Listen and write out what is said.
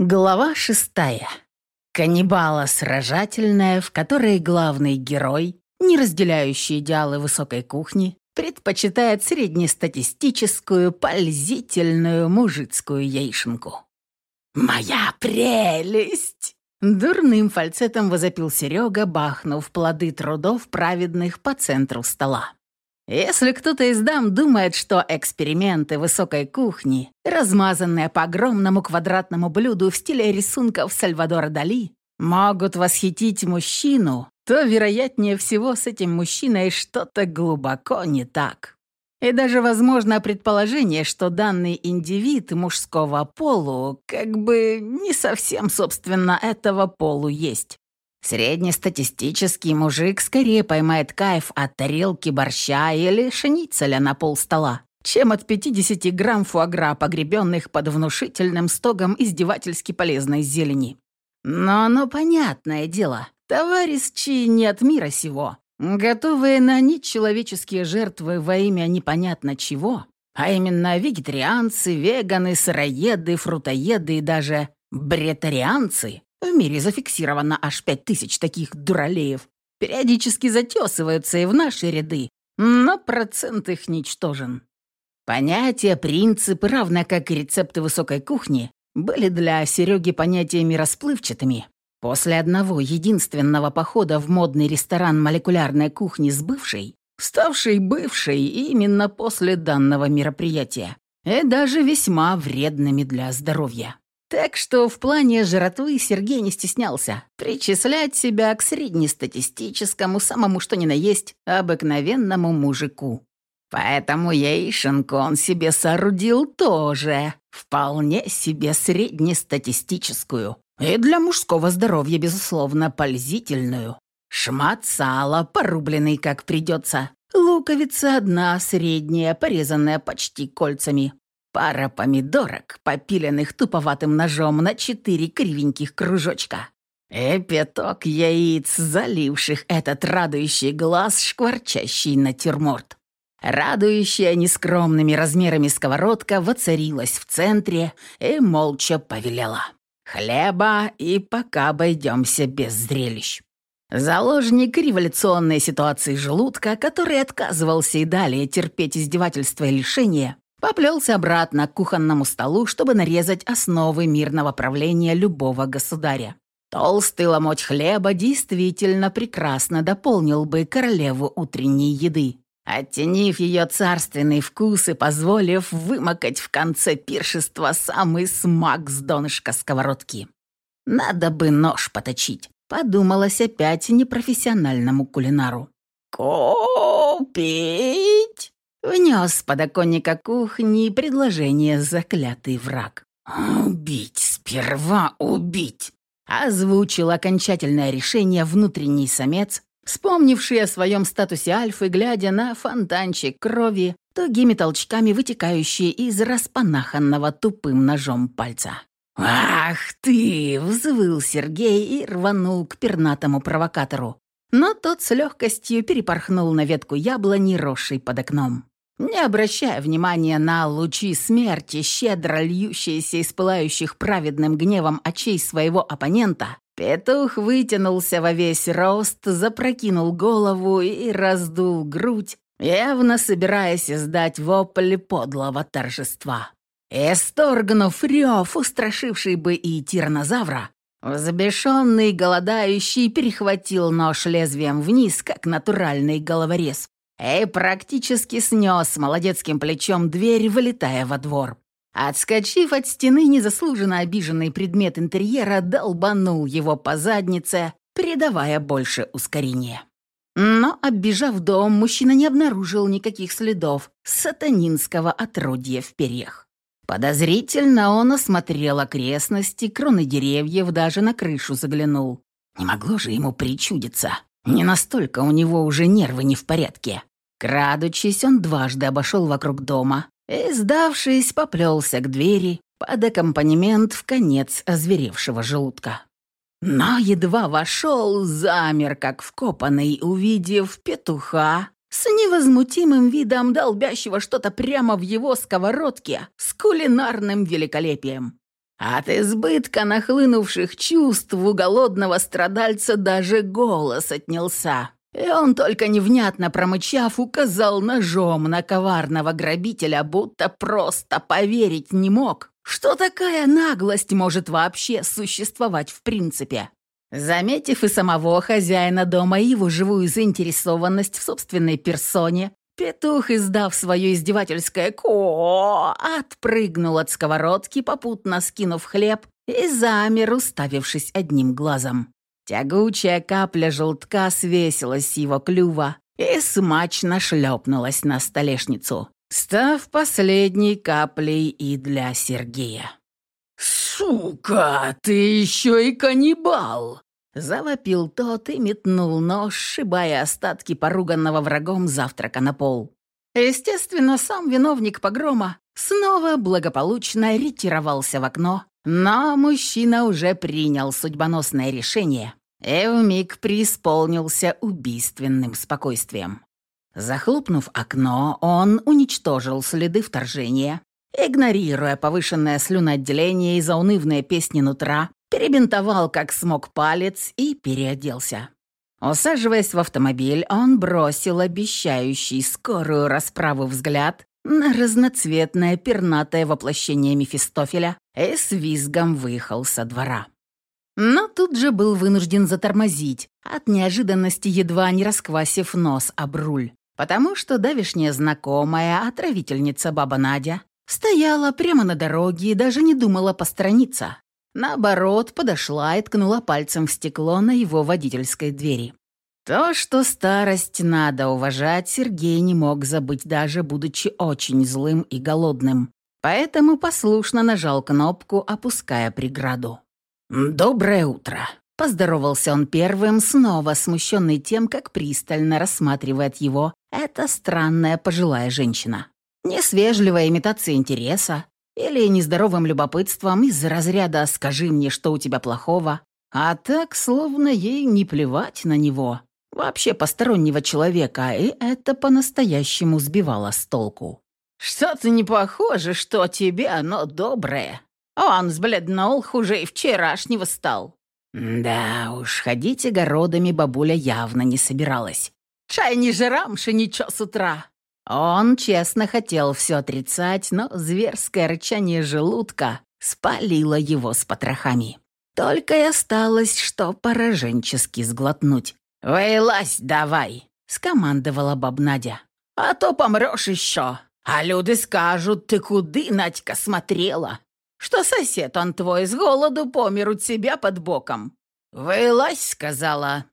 Глава шестая. Каннибала сражательная, в которой главный герой, не разделяющий идеалы высокой кухни, предпочитает среднестатистическую, пользительную мужицкую яишенку. «Моя прелесть!» Дурным фальцетом возопил Серега, бахнув плоды трудов праведных по центру стола. Если кто-то из дам думает, что эксперименты высокой кухни, размазанные по огромному квадратному блюду в стиле рисунков Сальвадора Дали, могут восхитить мужчину, то, вероятнее всего, с этим мужчиной что-то глубоко не так. И даже возможно предположение, что данный индивид мужского полу как бы не совсем, собственно, этого полу есть. Среднестатистический мужик скорее поймает кайф от тарелки борща или шницеля на пол стола, чем от 50 грамм фуагра, погребенных под внушительным стогом издевательски полезной зелени. Но оно понятное дело, товарищи не от мира сего, готовые на нечеловеческие жертвы во имя непонятно чего, а именно вегетарианцы, веганы, сыроеды, фрутоеды и даже бретарианцы, в мире зафиксировано аж пять тысяч таких дуралеев. Периодически затесываются и в наши ряды, но процент их ничтожен. Понятия, принципы, равно как и рецепты высокой кухни, были для Сереги понятиями расплывчатыми. После одного единственного похода в модный ресторан молекулярной кухни с бывшей, ставшей бывшей именно после данного мероприятия, и даже весьма вредными для здоровья. Так что в плане жратвы Сергей не стеснялся причислять себя к среднестатистическому, самому что ни на есть, обыкновенному мужику. Поэтому яишенку он себе соорудил тоже, вполне себе среднестатистическую. И для мужского здоровья, безусловно, пользительную. Шмат сала, порубленный как придется. Луковица одна, средняя, порезанная почти кольцами. Пара помидорок, попиленных туповатым ножом на четыре кривеньких кружочка. И пяток яиц, заливших этот радующий глаз шкварчащий натюрморт. Радующая нескромными размерами сковородка воцарилась в центре и молча повелела. «Хлеба, и пока обойдемся без зрелищ». Заложник революционной ситуации желудка, который отказывался и далее терпеть издевательства и лишения, поплелся обратно к кухонному столу, чтобы нарезать основы мирного правления любого государя. Толстый ломоть хлеба действительно прекрасно дополнил бы королеву утренней еды, оттенив ее царственный вкус и позволив вымокать в конце пиршества самый смак с донышка сковородки. Надо бы нож поточить, подумалось опять непрофессиональному кулинару. «Купить?» Внес с подоконника кухни предложение заклятый враг. «Убить, сперва убить!» Озвучил окончательное решение внутренний самец, вспомнивший о своем статусе альфы, глядя на фонтанчик крови, тугими толчками вытекающие из распанаханного тупым ножом пальца. «Ах ты!» — взвыл Сергей и рванул к пернатому провокатору. Но тот с легкостью перепорхнул на ветку яблони, росшей под окном. Не обращая внимания на лучи смерти, щедро льющиеся из пылающих праведным гневом очей своего оппонента, петух вытянулся во весь рост, запрокинул голову и раздул грудь, явно собираясь издать вопль подлого торжества. Исторгнув рев, устрашивший бы и тиранозавра, взбешенный голодающий перехватил нож лезвием вниз, как натуральный головорез, и практически снес молодецким плечом дверь, вылетая во двор. Отскочив от стены, незаслуженно обиженный предмет интерьера долбанул его по заднице, придавая больше ускорения. Но, оббежав дом, мужчина не обнаружил никаких следов сатанинского отродья в перьях. Подозрительно он осмотрел окрестности, кроны деревьев, даже на крышу заглянул. Не могло же ему причудиться. Не настолько у него уже нервы не в порядке. Крадучись, он дважды обошел вокруг дома и, сдавшись, поплелся к двери под аккомпанемент в конец озверевшего желудка. Но едва вошел, замер, как вкопанный, увидев петуха с невозмутимым видом долбящего что-то прямо в его сковородке с кулинарным великолепием. От избытка нахлынувших чувств у голодного страдальца даже голос отнялся. И он только невнятно промычав, указал ножом на коварного грабителя, будто просто поверить не мог, что такая наглость может вообще существовать в принципе. Заметив и самого хозяина дома, и его живую заинтересованность в собственной персоне, петух, издав свое издевательское «ко», отпрыгнул от сковородки, попутно скинув хлеб и замер, уставившись одним глазом. Тягучая капля желтка свесилась с его клюва и смачно шлепнулась на столешницу, став последней каплей и для Сергея. «Сука, ты еще и каннибал!» Завопил тот и метнул нож, сшибая остатки поруганного врагом завтрака на пол. Естественно, сам виновник погрома снова благополучно ретировался в окно, но мужчина уже принял судьбоносное решение и вмиг преисполнился убийственным спокойствием. Захлопнув окно, он уничтожил следы вторжения, игнорируя повышенное слюноотделение и заунывные песни нутра, перебинтовал как смог палец и переоделся. Усаживаясь в автомобиль, он бросил обещающий скорую расправу взгляд на разноцветное пернатое воплощение Мефистофеля и с визгом выехал со двора. Но тут же был вынужден затормозить, от неожиданности едва не расквасив нос об руль, потому что давишняя знакомая отравительница баба Надя стояла прямо на дороге и даже не думала постраниться. Наоборот, подошла и ткнула пальцем в стекло на его водительской двери. То, что старость надо уважать, Сергей не мог забыть, даже будучи очень злым и голодным. Поэтому послушно нажал кнопку, опуская преграду. «Доброе утро», — поздоровался он первым, снова смущенный тем, как пристально рассматривает его эта странная пожилая женщина. Не с вежливой интереса или нездоровым любопытством из разряда «скажи мне, что у тебя плохого», а так, словно ей не плевать на него, вообще постороннего человека, и это по-настоящему сбивало с толку. «Что-то не похоже, что тебе оно доброе. Он сбледнул, хуже и вчерашнего стал». Да уж, ходить огородами бабуля явно не собиралась. «Чай не жрамши ничего с утра». Он честно хотел все отрицать, но зверское рычание желудка спалило его с потрохами. Только и осталось, что пораженчески сглотнуть. «Вылазь давай!» — скомандовала баб Надя. «А то помрешь еще. А люди скажут, ты куды, Надька, смотрела? Что сосед он твой с голоду помер у тебя под боком». «Вылазь!» — сказала.